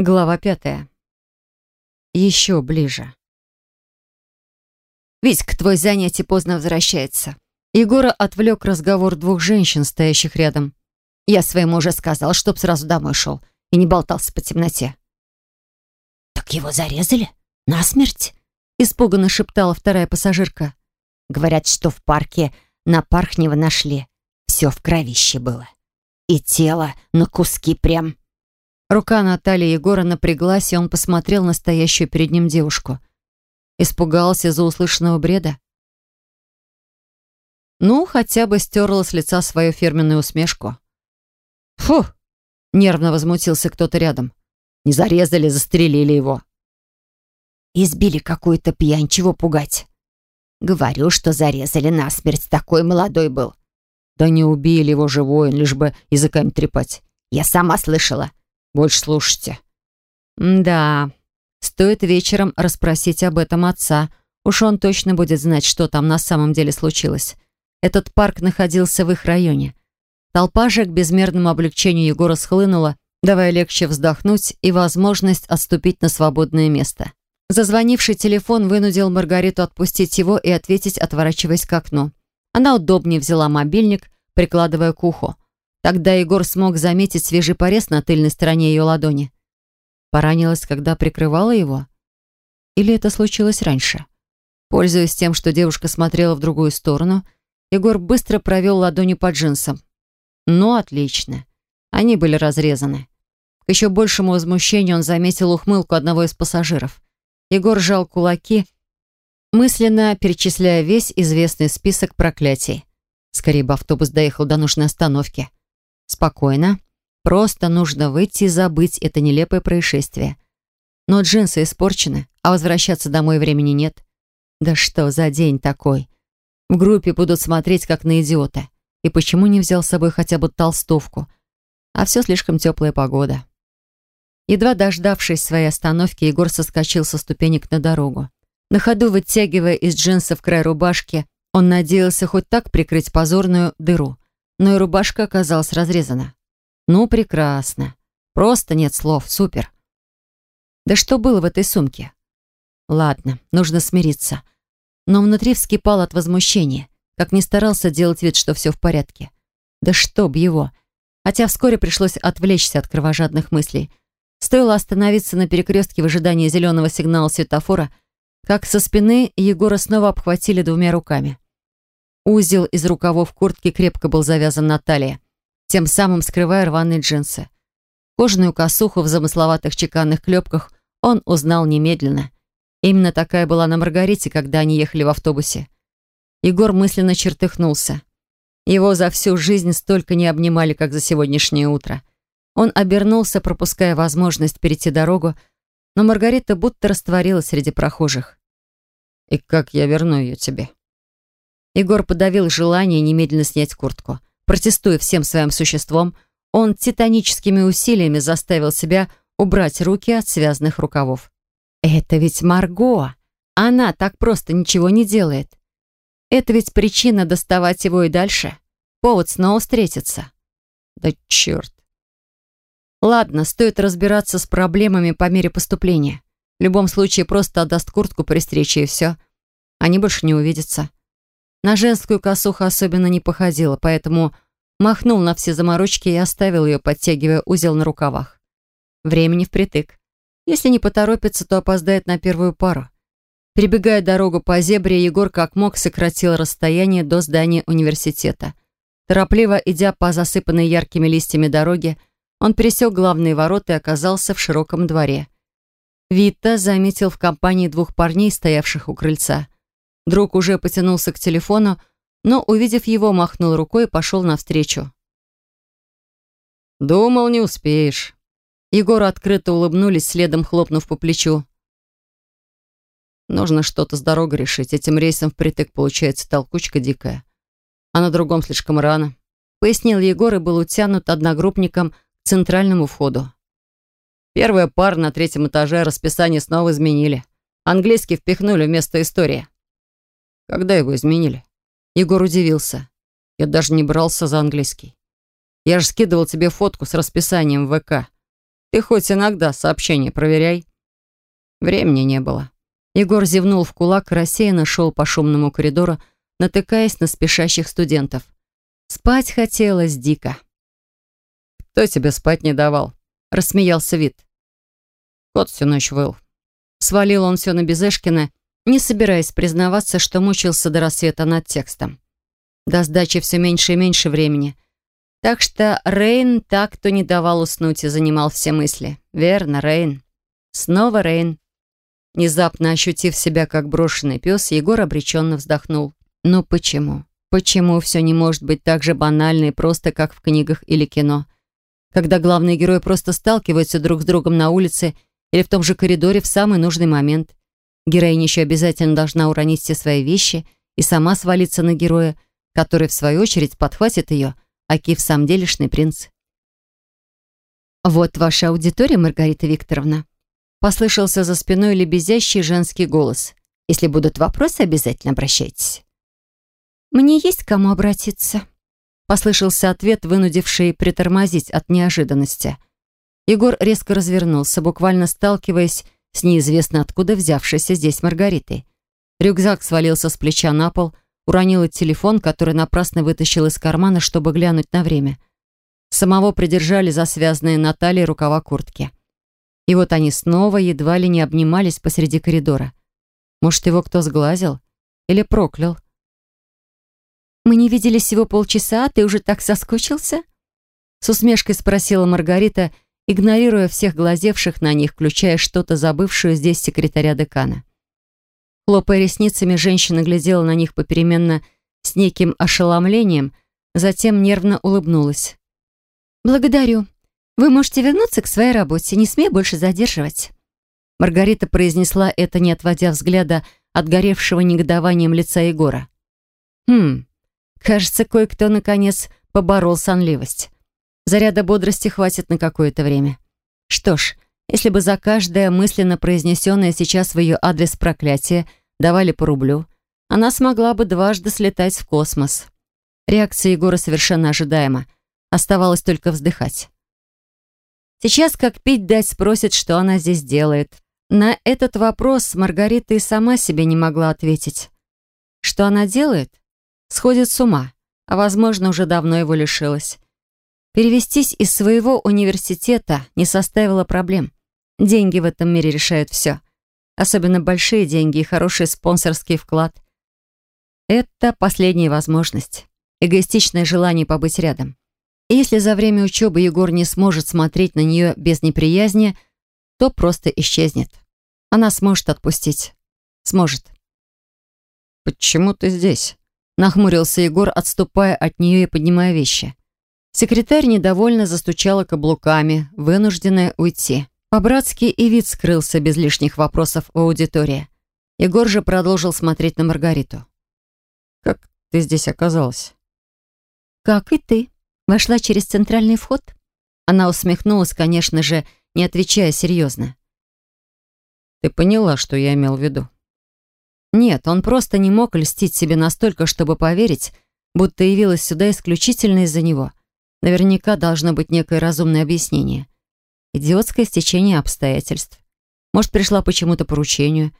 Глава пятая. Еще ближе. Витька, твой занятие поздно возвращается. Егора отвлек разговор двух женщин, стоящих рядом. Я своему уже сказал, чтоб сразу домой шел и не болтался по темноте. «Так его зарезали? Насмерть?» Испуганно шептала вторая пассажирка. Говорят, что в парке на Пархнева нашли. Все в кровище было. И тело на куски прям. Рука Натальи Егора напряглась, и он посмотрел на стоящую перед ним девушку. Испугался за услышанного бреда? Ну, хотя бы стерла с лица свою фирменную усмешку. «Фу!» — нервно возмутился кто-то рядом. «Не зарезали, застрелили его». «Избили какую-то пьянь, чего пугать?» «Говорю, что зарезали насмерть, такой молодой был». «Да не убили его живой, лишь бы языками трепать». «Я сама слышала. Больше слушайте». «Да, стоит вечером расспросить об этом отца. Уж он точно будет знать, что там на самом деле случилось. Этот парк находился в их районе. Толпа же к безмерному облегчению Егора схлынула, давая легче вздохнуть и возможность отступить на свободное место. Зазвонивший телефон вынудил Маргариту отпустить его и ответить, отворачиваясь к окну. Она удобнее взяла мобильник, прикладывая к уху. Тогда Егор смог заметить свежий порез на тыльной стороне ее ладони. Поранилась, когда прикрывала его? Или это случилось раньше? Пользуясь тем, что девушка смотрела в другую сторону, Егор быстро провел ладонью по джинсам. Ну, отлично. Они были разрезаны. К еще большему возмущению он заметил ухмылку одного из пассажиров. Егор сжал кулаки, мысленно перечисляя весь известный список проклятий. Скорее бы автобус доехал до нужной остановки. Спокойно. Просто нужно выйти и забыть это нелепое происшествие. Но джинсы испорчены, а возвращаться домой времени нет. Да что за день такой? В группе будут смотреть, как на идиота. И почему не взял с собой хотя бы толстовку? А все слишком теплая погода. Едва дождавшись своей остановки, Егор соскочил со ступенек на дорогу. На ходу, вытягивая из джинсов край рубашки, он надеялся хоть так прикрыть позорную дыру но и рубашка оказалась разрезана. Ну, прекрасно. Просто нет слов. Супер. Да что было в этой сумке? Ладно, нужно смириться. Но внутри вскипал от возмущения, как не старался делать вид, что все в порядке. Да чтоб его. Хотя вскоре пришлось отвлечься от кровожадных мыслей. Стоило остановиться на перекрестке в ожидании зеленого сигнала светофора, как со спины Егора снова обхватили двумя руками. Узел из рукавов куртки крепко был завязан на талии, тем самым скрывая рваные джинсы. Кожаную косуху в замысловатых чеканных клепках он узнал немедленно. Именно такая была на Маргарите, когда они ехали в автобусе. Егор мысленно чертыхнулся. Его за всю жизнь столько не обнимали, как за сегодняшнее утро. Он обернулся, пропуская возможность перейти дорогу, но Маргарита будто растворилась среди прохожих. «И как я верну ее тебе?» Егор подавил желание немедленно снять куртку. Протестуя всем своим существом, он титаническими усилиями заставил себя убрать руки от связанных рукавов. «Это ведь Марго! Она так просто ничего не делает. Это ведь причина доставать его и дальше. Повод снова встретиться. Да черт! Ладно, стоит разбираться с проблемами по мере поступления. В любом случае, просто отдаст куртку при встрече и все. Они больше не увидятся. На женскую косуху особенно не походила, поэтому махнул на все заморочки и оставил ее, подтягивая узел на рукавах. Времени впритык. Если не поторопится, то опоздает на первую пару. Перебегая дорогу по зебре, Егор как мог сократил расстояние до здания университета. Торопливо идя по засыпанной яркими листьями дороге, он пересек главные ворота и оказался в широком дворе. Вита заметил в компании двух парней, стоявших у крыльца – Друг уже потянулся к телефону, но, увидев его, махнул рукой и пошел навстречу. «Думал, не успеешь». Егору открыто улыбнулись, следом хлопнув по плечу. «Нужно что-то с дорогой решить. Этим рейсом впритык получается толкучка дикая. А на другом слишком рано», — пояснил Егор и был утянут одногруппником к центральному входу. Первая пара на третьем этаже расписание снова изменили. Английский впихнули вместо истории. Когда его изменили? Егор удивился. Я даже не брался за английский. Я же скидывал тебе фотку с расписанием в ВК. Ты хоть иногда сообщения проверяй. Времени не было. Егор зевнул в кулак рассеянно шел по шумному коридору, натыкаясь на спешащих студентов. Спать хотелось дико. «Кто тебе спать не давал?» — рассмеялся Вит. Кот всю ночь выл. Свалил он все на Безешкина, не собираясь признаваться, что мучился до рассвета над текстом. До сдачи все меньше и меньше времени. Так что Рейн так, кто не давал уснуть и занимал все мысли. Верно, Рейн. Снова Рейн. Внезапно ощутив себя как брошенный пес, Егор обреченно вздохнул. «Ну почему? Почему все не может быть так же банально и просто, как в книгах или кино? Когда главные герои просто сталкиваются друг с другом на улице или в том же коридоре в самый нужный момент. Героиня еще обязательно должна уронить все свои вещи и сама свалиться на героя, который, в свою очередь, подхватит ее, аки в самом делешный принц. «Вот ваша аудитория, Маргарита Викторовна», Послышался за спиной лебезящий женский голос. «Если будут вопросы, обязательно обращайтесь». «Мне есть к кому обратиться», — послышался ответ, вынудивший притормозить от неожиданности. Егор резко развернулся, буквально сталкиваясь с неизвестно откуда взявшейся здесь Маргаритой. Рюкзак свалился с плеча на пол, уронил телефон, который напрасно вытащил из кармана, чтобы глянуть на время. Самого придержали за связанные на талии рукава куртки. И вот они снова едва ли не обнимались посреди коридора. Может, его кто сглазил? Или проклял? «Мы не виделись всего полчаса, а ты уже так соскучился?» С усмешкой спросила Маргарита, игнорируя всех глазевших на них, включая что-то забывшую здесь секретаря декана. Хлопая ресницами, женщина глядела на них попеременно с неким ошеломлением, затем нервно улыбнулась. «Благодарю. «Вы можете вернуться к своей работе, не смей больше задерживать». Маргарита произнесла это, не отводя взгляда от горевшего негодованием лица Егора. «Хм, кажется, кое-кто, наконец, поборол сонливость. Заряда бодрости хватит на какое-то время. Что ж, если бы за каждое мысленно произнесенное сейчас в ее адрес проклятие давали по рублю, она смогла бы дважды слетать в космос. Реакция Егора совершенно ожидаема. Оставалось только вздыхать. Сейчас как пить дать спросит, что она здесь делает. На этот вопрос Маргарита и сама себе не могла ответить. Что она делает? Сходит с ума, а, возможно, уже давно его лишилась. Перевестись из своего университета не составило проблем. Деньги в этом мире решают все. Особенно большие деньги и хороший спонсорский вклад. Это последняя возможность. Эгоистичное желание побыть рядом. И если за время учебы Егор не сможет смотреть на нее без неприязни, то просто исчезнет. Она сможет отпустить. Сможет. «Почему ты здесь?» Нахмурился Егор, отступая от нее и поднимая вещи. Секретарь недовольно застучала каблуками, вынужденная уйти. По-братски и вид скрылся без лишних вопросов в аудитории. Егор же продолжил смотреть на Маргариту. «Как ты здесь оказалась?» «Как и ты», Вошла через центральный вход. Она усмехнулась, конечно же, не отвечая серьезно. «Ты поняла, что я имел в виду?» Нет, он просто не мог льстить себе настолько, чтобы поверить, будто явилась сюда исключительно из-за него. Наверняка должно быть некое разумное объяснение. Идиотское стечение обстоятельств. Может, пришла почему-то поручению.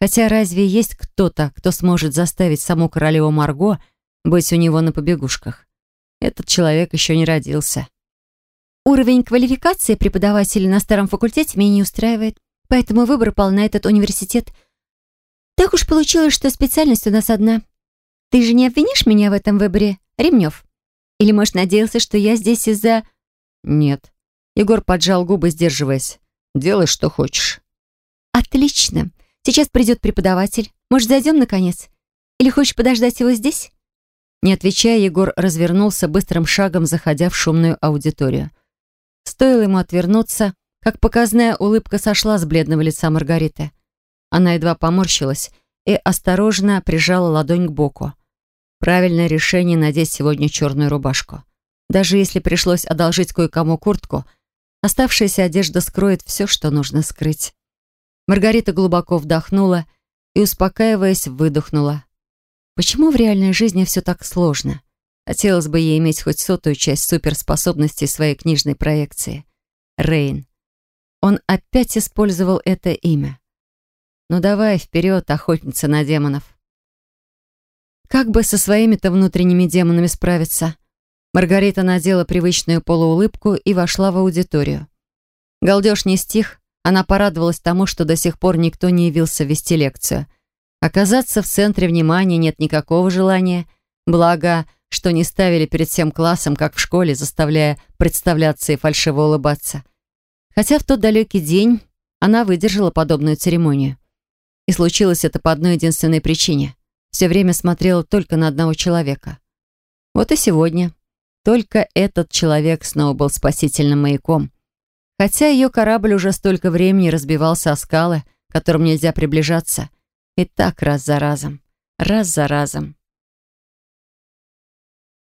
Хотя разве есть кто-то, кто сможет заставить саму королеву Марго быть у него на побегушках? Этот человек еще не родился. Уровень квалификации преподавателя на старом факультете меня не устраивает, поэтому выбор пал на этот университет. Так уж получилось, что специальность у нас одна. Ты же не обвинишь меня в этом выборе, Ремнев? Или, может, надеялся, что я здесь из-за... Нет. Егор поджал губы, сдерживаясь. Делай, что хочешь. Отлично. Сейчас придет преподаватель. Может, зайдем, наконец? Или хочешь подождать его здесь? Не отвечая, Егор развернулся быстрым шагом, заходя в шумную аудиторию. Стоило ему отвернуться, как показная улыбка сошла с бледного лица Маргариты. Она едва поморщилась и осторожно прижала ладонь к боку. Правильное решение надеть сегодня черную рубашку. Даже если пришлось одолжить кое-кому куртку, оставшаяся одежда скроет все, что нужно скрыть. Маргарита глубоко вдохнула и, успокаиваясь, выдохнула. Почему в реальной жизни все так сложно? Хотелось бы ей иметь хоть сотую часть суперспособностей своей книжной проекции. Рейн. он опять использовал это имя. Ну давай, вперед, охотница на демонов. Как бы со своими-то внутренними демонами справиться? Маргарита надела привычную полуулыбку и вошла в аудиторию. Галдеж не стих, она порадовалась тому, что до сих пор никто не явился вести лекцию. Оказаться в центре внимания нет никакого желания, благо, что не ставили перед всем классом, как в школе, заставляя представляться и фальшиво улыбаться. Хотя в тот далекий день она выдержала подобную церемонию. И случилось это по одной единственной причине. Все время смотрела только на одного человека. Вот и сегодня. Только этот человек снова был спасительным маяком. Хотя ее корабль уже столько времени разбивался о скалы, к которым нельзя приближаться. И так раз за разом, раз за разом.